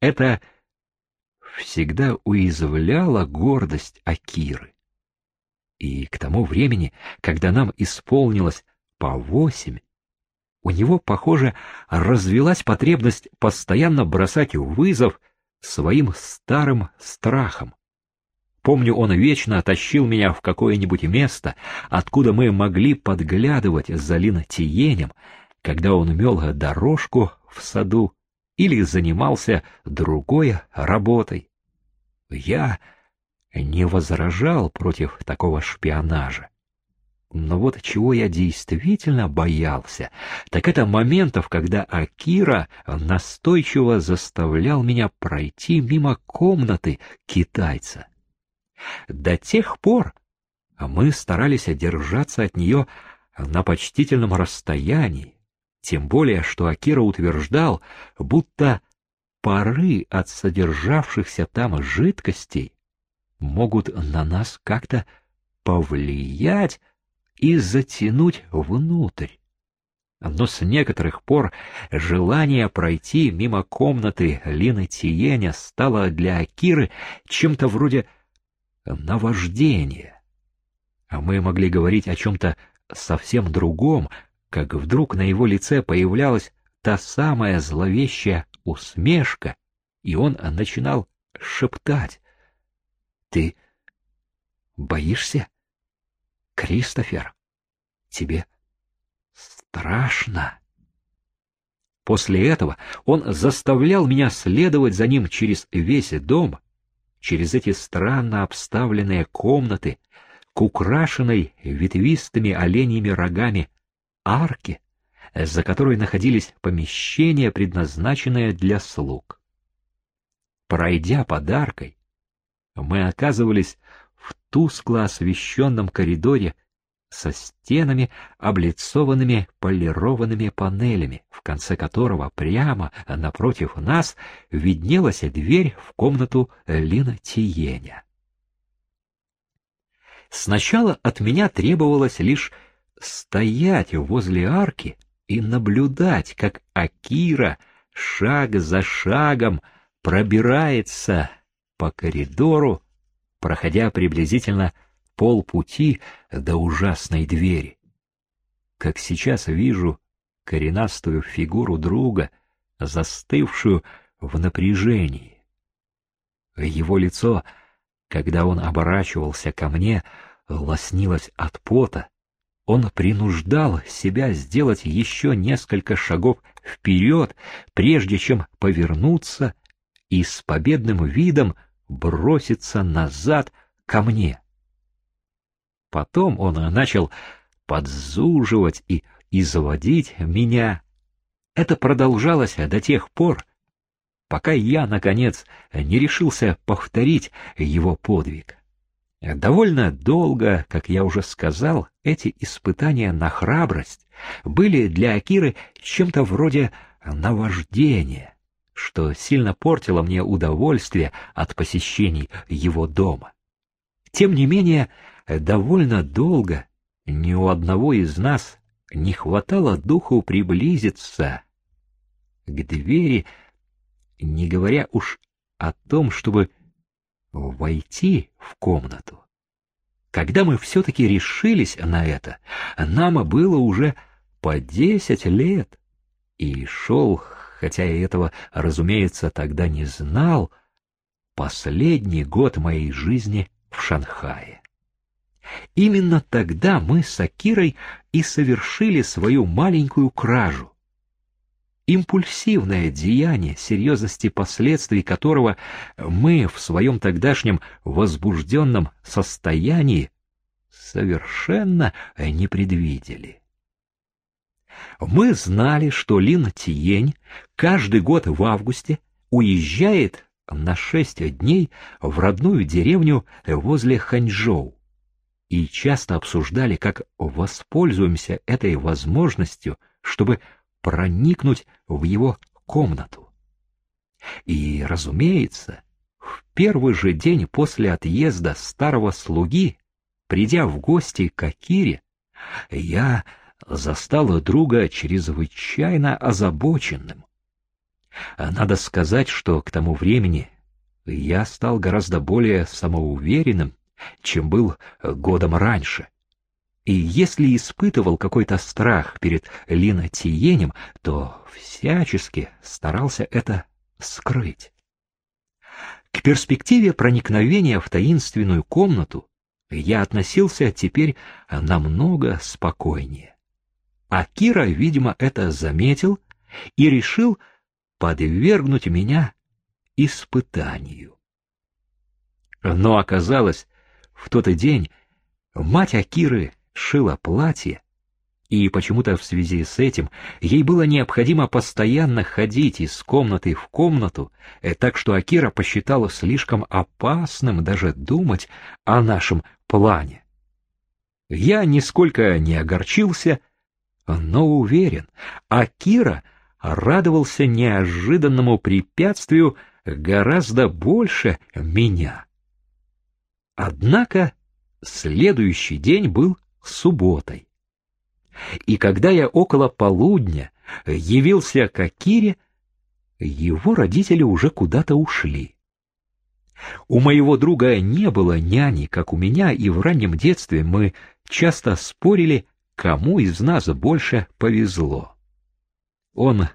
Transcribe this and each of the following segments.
Это всегда уязвляло гордость Акиры. И к тому времени, когда нам исполнилось по восемь, у него, похоже, развилась потребность постоянно бросать вызов своим старым страхам. Помню, он вечно тащил меня в какое-нибудь место, откуда мы могли подглядывать за линотиенем, когда он мел дорожку в саду или занимался другой работой. Я не возражал против такого шпионажа. Но вот чего я действительно боялся, так это моментов, когда Акира настойчиво заставлял меня пройти мимо комнаты китайца. До тех пор мы старались держаться от нее на почтительном расстоянии, тем более, что Акира утверждал, будто пары от содержавшихся там жидкостей могут на нас как-то повлиять и затянуть внутрь. Но с некоторых пор желание пройти мимо комнаты Лины Тиеня стало для Акиры чем-то вроде наваждения. А мы могли говорить о чем-то совсем другом, как вдруг на его лице появлялась та самая зловещая усмешка, и он начинал шептать. — Ты боишься? Кристофер, тебе страшно. После этого он заставлял меня следовать за ним через весь дом, через эти странно обставленные комнаты, к украшенной ветвистыми оленьими рогами арке, за которой находились помещения, предназначенные для слуг. Пройдя под аркой, мы оказывались в тускло освещенном коридоре со стенами, облицованными полированными панелями, в конце которого прямо напротив нас виднелась дверь в комнату Лина Тиеня. Сначала от меня требовалось лишь стоять возле арки и наблюдать, как Акира шаг за шагом пробирается по коридору, проходя приблизительно полпути до ужасной двери. Как сейчас вижу коренастую фигуру друга, застывшую в напряжении. Его лицо, когда он оборачивался ко мне, лоснилось от пота. Он принуждал себя сделать еще несколько шагов вперед, прежде чем повернуться и с победным видом броситься назад ко мне. Потом он начал подзуживать и изводить меня. Это продолжалось до тех пор, пока я, наконец, не решился повторить его подвиг. Довольно долго, как я уже сказал, эти испытания на храбрость были для Акиры чем-то вроде наваждения что сильно портило мне удовольствие от посещений его дома. Тем не менее, довольно долго ни у одного из нас не хватало духу приблизиться к двери, не говоря уж о том, чтобы войти в комнату. Когда мы все-таки решились на это, нам было уже по десять лет, и шел хотя я этого, разумеется, тогда не знал, последний год моей жизни в Шанхае. Именно тогда мы с Акирой и совершили свою маленькую кражу. Импульсивное деяние, серьезности последствий которого мы в своем тогдашнем возбужденном состоянии совершенно не предвидели. Мы знали, что Лин Тиень каждый год в августе уезжает на шесть дней в родную деревню возле Ханчжоу и часто обсуждали, как воспользуемся этой возможностью, чтобы проникнуть в его комнату. И, разумеется, в первый же день после отъезда старого слуги, придя в гости к Акире, я застала друга чрезвычайно озабоченным. Надо сказать, что к тому времени я стал гораздо более самоуверенным, чем был годом раньше. И если испытывал какой-то страх перед Лина Тиенем, то всячески старался это скрыть. К перспективе проникновения в таинственную комнату я относился теперь намного спокойнее. А Кира, видимо, это заметил и решил подвергнуть меня испытанию. Но оказалось, в тот день мать Акиры шила платье, и почему-то в связи с этим ей было необходимо постоянно ходить из комнаты в комнату, э, так что Акира посчитала слишком опасным даже думать о нашем плане. Я нисколько не огорчился, но уверен, Акира радовался неожиданному препятствию гораздо больше меня. Однако следующий день был субботой. И когда я около полудня явился к Акире, его родители уже куда-то ушли. У моего друга не было няни, как у меня, и в раннем детстве мы часто спорили, кому из нас больше повезло. Он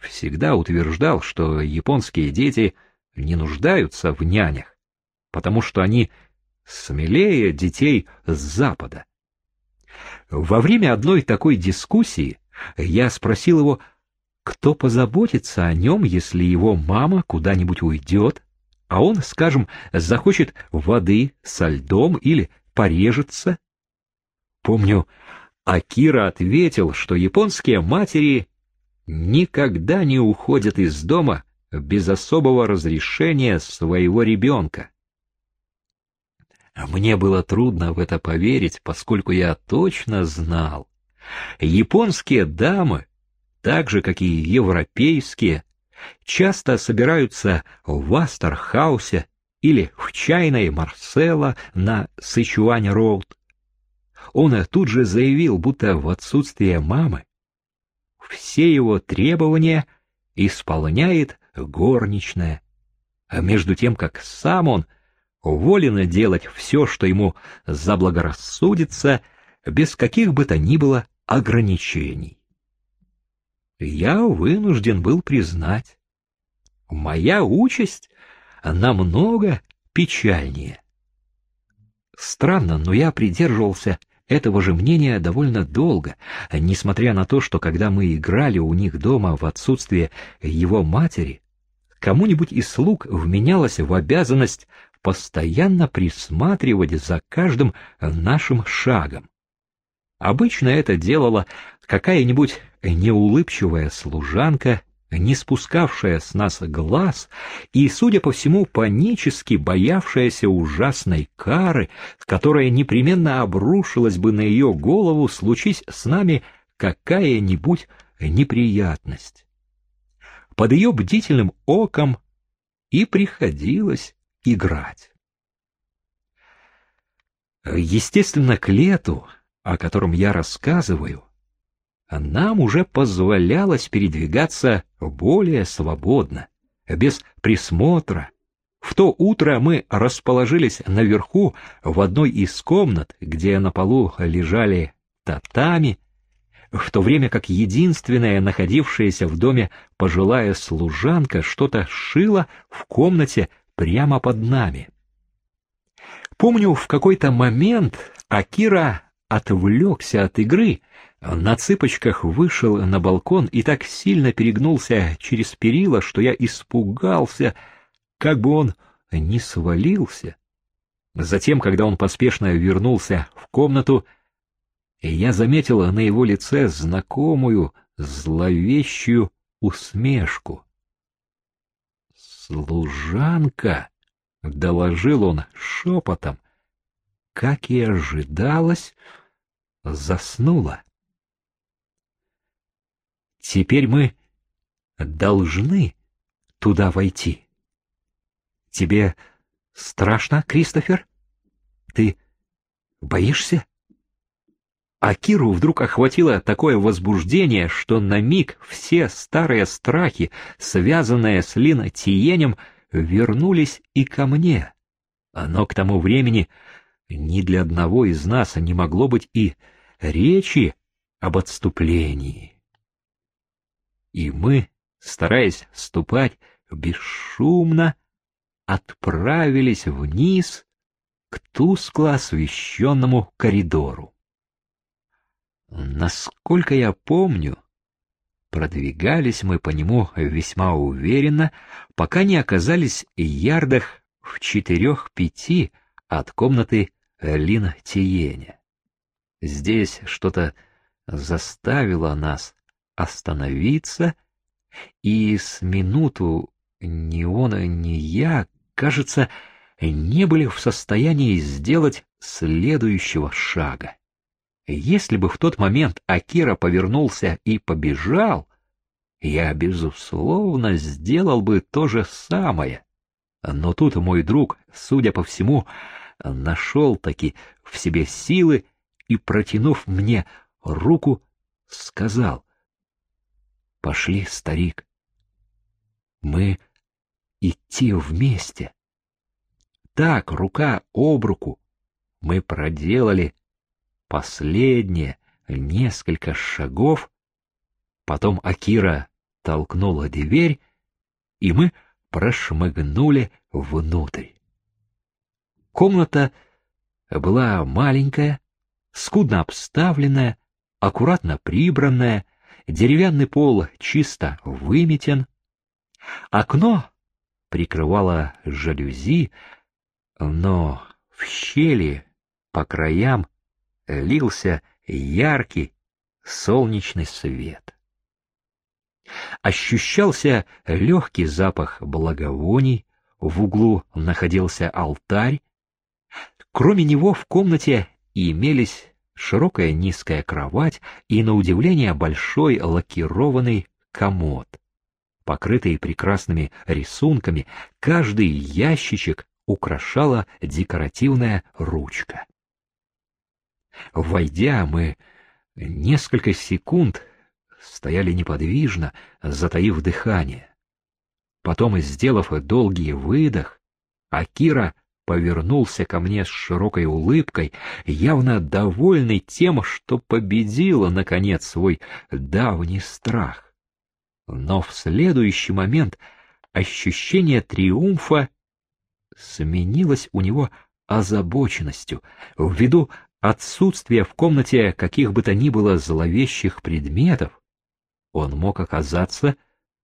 всегда утверждал, что японские дети не нуждаются в нянях, потому что они смелее детей с Запада. Во время одной такой дискуссии я спросил его, кто позаботится о нем, если его мама куда-нибудь уйдет, а он, скажем, захочет воды со льдом или порежется. Помню, Акира ответил, что японские матери никогда не уходят из дома без особого разрешения своего ребенка. Мне было трудно в это поверить, поскольку я точно знал. Японские дамы, так же, как и европейские, часто собираются в Астерхаусе или в чайной Марсела на Сычуань-Роуд. Он тут же заявил, будто в отсутствие мамы все его требования исполняет горничная, а между тем, как сам он волен делать все, что ему заблагорассудится, без каких бы то ни было ограничений. Я вынужден был признать, моя участь намного печальнее. Странно, но я придерживался этого же мнения довольно долго, несмотря на то, что когда мы играли у них дома в отсутствие его матери, кому-нибудь из слуг вменялось в обязанность постоянно присматривать за каждым нашим шагом. Обычно это делала какая-нибудь неулыбчивая служанка, не спускавшая с нас глаз и, судя по всему, панически боявшаяся ужасной кары, которая непременно обрушилась бы на ее голову, случись с нами какая-нибудь неприятность. Под ее бдительным оком и приходилось играть. Естественно, к лету, о котором я рассказываю, нам уже позволялось передвигаться более свободно, без присмотра. В то утро мы расположились наверху в одной из комнат, где на полу лежали татами, в то время как единственная находившаяся в доме пожилая служанка что-то шила в комнате прямо под нами. Помню, в какой-то момент Акира отвлекся от игры, на цыпочках вышел на балкон и так сильно перегнулся через перила, что я испугался, как бы он не свалился. Затем, когда он поспешно вернулся в комнату, я заметил на его лице знакомую зловещую усмешку. «Служанка!» — доложил он шепотом. Как и ожидалось, заснула. Теперь мы должны туда войти. Тебе страшно, Кристофер? Ты боишься? А Киру вдруг охватило такое возбуждение, что на миг все старые страхи, связанные с Лина Тиенем, вернулись и ко мне. Но к тому времени ни для одного из нас не могло быть и речи об отступлении. И мы, стараясь ступать бесшумно, отправились вниз к тускло освещенному коридору. Насколько я помню, продвигались мы по нему весьма уверенно, пока не оказались ярдах в четырех-пяти от комнаты Лина Тиеня. Здесь что-то заставило нас остановиться, и с минуту ни он, ни я, кажется, не были в состоянии сделать следующего шага. Если бы в тот момент Акира повернулся и побежал, я, безусловно, сделал бы то же самое. Но тут мой друг, судя по всему, нашел таки в себе силы и, протянув мне руку, сказал, «Пошли, старик, мы идти вместе». Так, рука об руку, мы проделали последние несколько шагов, потом Акира толкнула дверь, и мы прошмыгнули внутрь. Комната была маленькая, скудно обставленная, аккуратно прибранная, деревянный пол чисто выметен. Окно прикрывало жалюзи, но в щели по краям лился яркий солнечный свет. Ощущался легкий запах благовоний, в углу находился алтарь. Кроме него в комнате имелись широкая низкая кровать и, на удивление, большой лакированный комод. Покрытый прекрасными рисунками, каждый ящичек украшала декоративная ручка. Войдя, мы несколько секунд стояли неподвижно, затаив дыхание. Потом, сделав долгий выдох, Акира повернулся ко мне с широкой улыбкой, явно довольный тем, что победила, наконец, свой давний страх. Но в следующий момент ощущение триумфа сменилось у него озабоченностью ввиду отсутствия в комнате каких бы то ни было зловещих предметов, он мог оказаться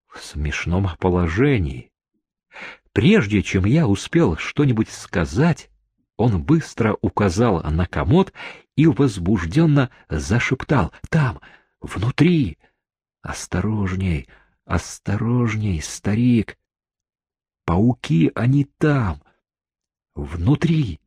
в смешном положении. Прежде чем я успел что-нибудь сказать, он быстро указал на комод и возбужденно зашептал «Там, внутри! Осторожней, осторожней, старик! Пауки, они там, внутри!»